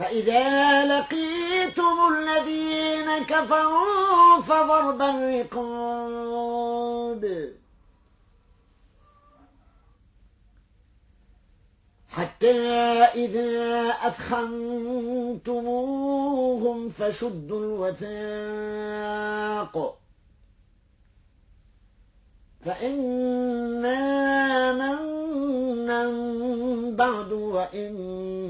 فإذا لقيتم الذين كفروا فضرب الرقاب. حتى إذا أثخنتموهم فشدوا الوثاق. فإما منا بعد وإما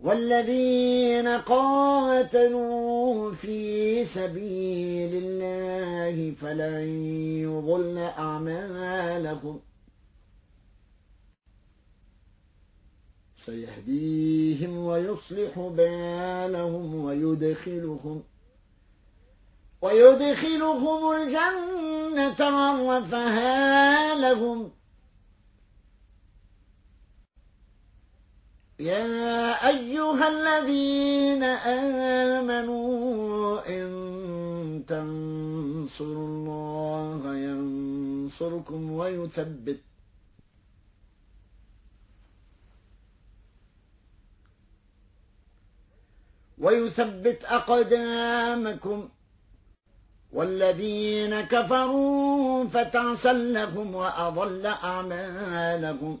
والذين قاتلوا في سبيل الله فلن يضل أعمالهم. سيهديهم ويصلح بالهم ويدخلهم ويدخلهم الجنة عرفها لهم. يا أيها الذين آمنوا إن تنصروا الله ينصركم ويثبت ويثبت أقدامكم والذين كفروا فتعسا لهم وأضل أعمالهم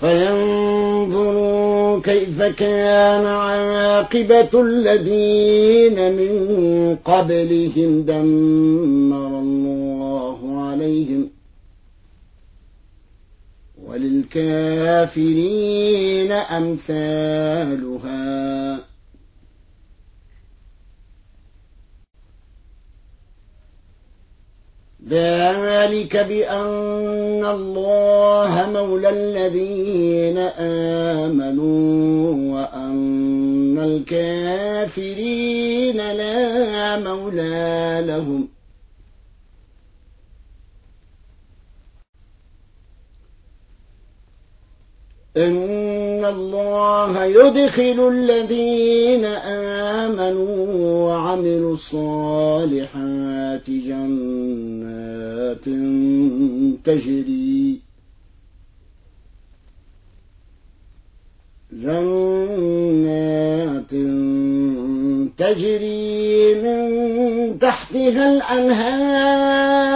فينظروا كيف كان عاقبة الذين من قبلهم دمر الله عليهم وللكافرين أمثالها ذلك بأن الله مولى الذين آمنوا وأن الكافرين لا مولى لهم. إن الله يدخل الذين آمنوا وعملوا الصالحات جنات تجري جنات تجري من تحتها الأنهار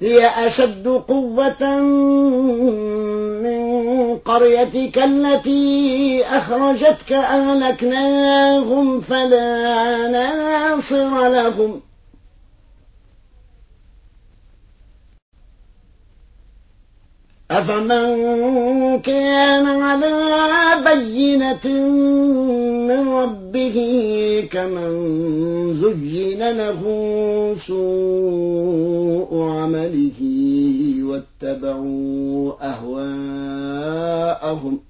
هي أشد قوة من قريتك التي أخرجتك أهلكناهم فلا ناصر لهم. أفمن كان على بينة من ربه كمن زين له سوء عمله واتبعوا أهواءهم.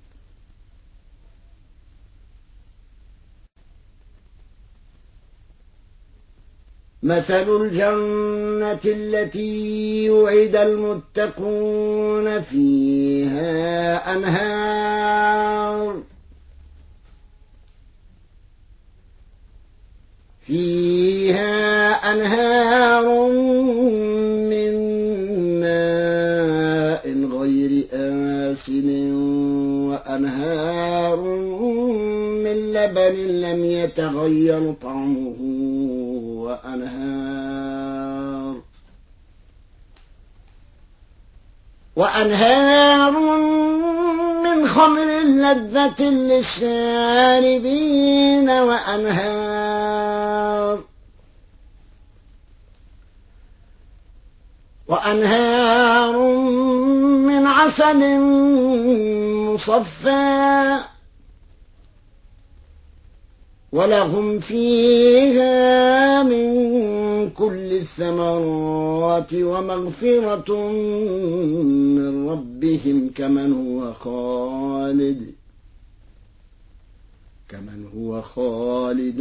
مثل الجنة التي يوعد المتقون فيها أنهار. فيها أنهار من ماء غير آسن وأنهار من لبن لم يتغير طعمه وأنهار وأنهار من خمر لذة للشاربين وأنهار وأنهار من عسل مصفى ولهم فيها من كل الثمرات ومغفرة من ربهم كمن هو خالد. كمن هو خالد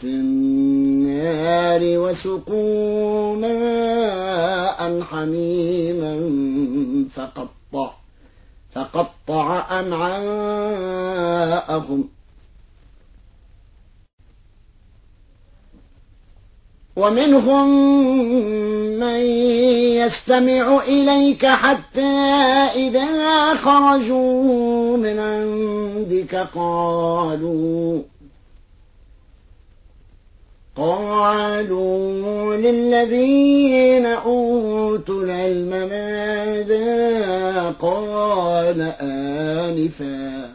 في النار وسقوا ماء حميما فقطع فقطع أمعاءهم ومنهم من يستمع إليك حتى إذا خرجوا من عندك قالوا قالوا للذين أوتوا العلم ماذا؟ قال آنفا.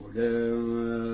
أولئك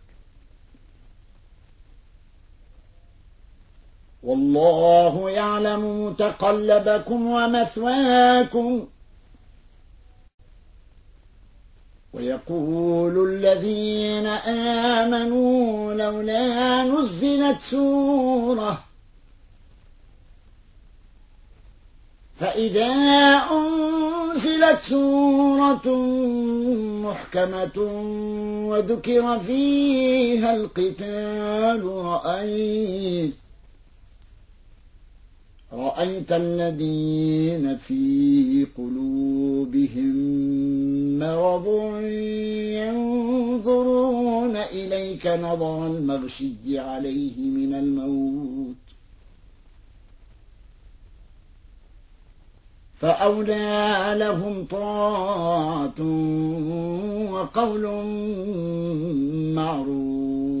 والله يعلم متقلبكم ومثواكم. ويقول الذين آمنوا لولا نزلت سورة. فإذا أنزلت سورة محكمة وذكر فيها القتال رأيت رأيت الذين في قلوبهم مرض ينظرون إليك نظر المغشي عليه من الموت. فأولى لهم طاعة وقول معروف.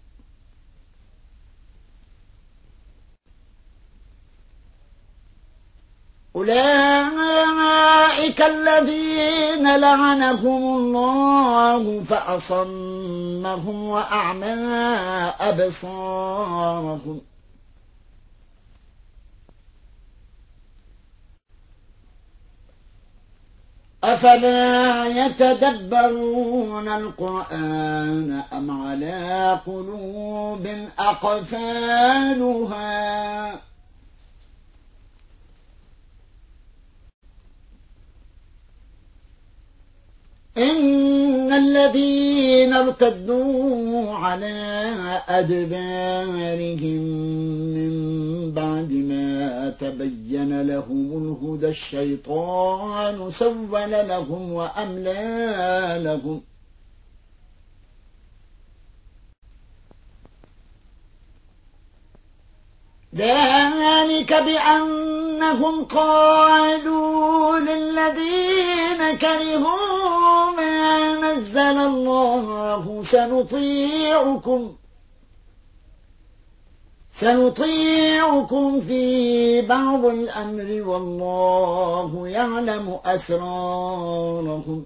أولئك الذين لعنهم الله فأصمهم وأعمى أبصارهم. أفلا يتدبرون القرآن أم على قلوب أقفالها إن الذين ارتدوا على أدبارهم من بعد ما تبين لهم الهدى الشيطان سول لهم وأملى لهم. ذلك بأنهم قالوا للذين كرهوا الله سنطيعكم سنطيعكم في بعض الأمر والله يعلم أسرارهم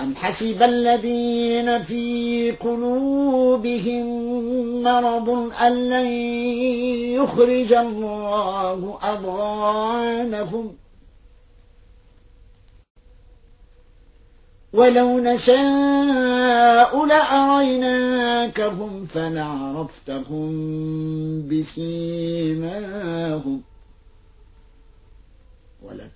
أم حسب الذين في قلوبهم مرض أن لن يخرج الله أضغانهم؟ ولو نشاء لأريناكهم فلعرفتهم بسيماهم.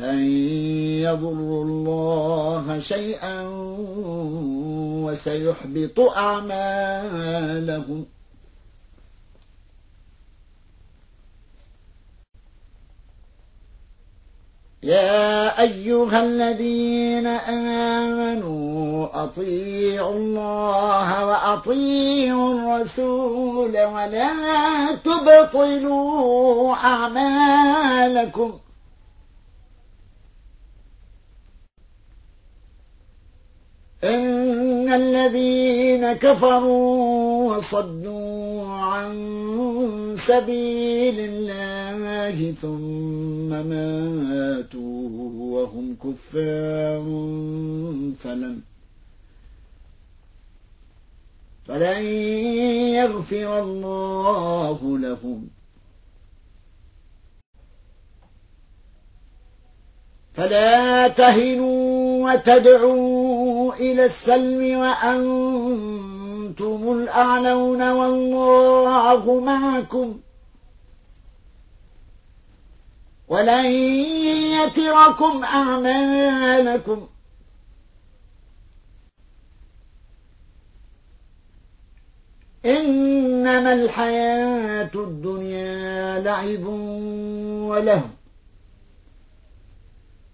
يضروا الله شيئا وسيحبط أعمالهم. يا أيها الذين آمنوا أطيعوا الله وأطيعوا الرسول ولا تبطلوا أعمالكم. إن الذين كفروا وصدوا عن سبيل الله ثم ماتوا وهم كفار فلن فلن يغفر الله لهم. فلا تهنوا وتدعوا إلى السلم وأنتم الأعلون والله معكم. ولن يتركم أعمالكم. إنما الحياة الدنيا لعب ولهو.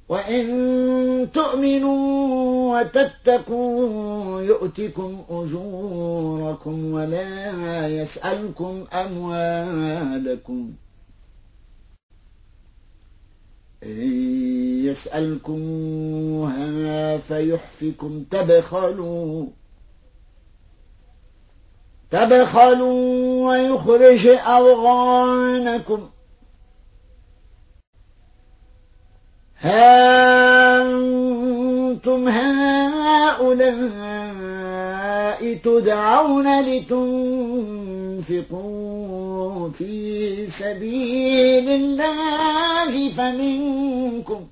وإن تؤمنوا وتتقوا يؤتكم أجوركم ولا يسألكم أموالكم. إن يسألكموها فيحفكم. تبخلوا. تبخلوا ويخرج أضغانكم ها أنتم هؤلاء تدعون لتنفقوا في سبيل الله فمنكم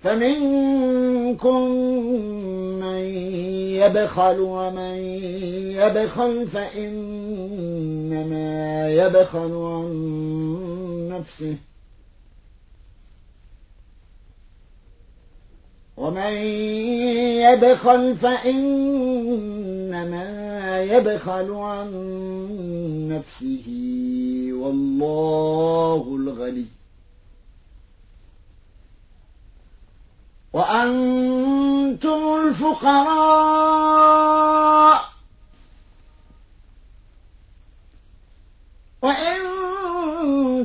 فمنكم من يبخل ومن يبخل فإنما يبخل عن نفسه ومن يبخل فإنما يبخل عن نفسه والله الغني. وأنتم الفقراء. وإن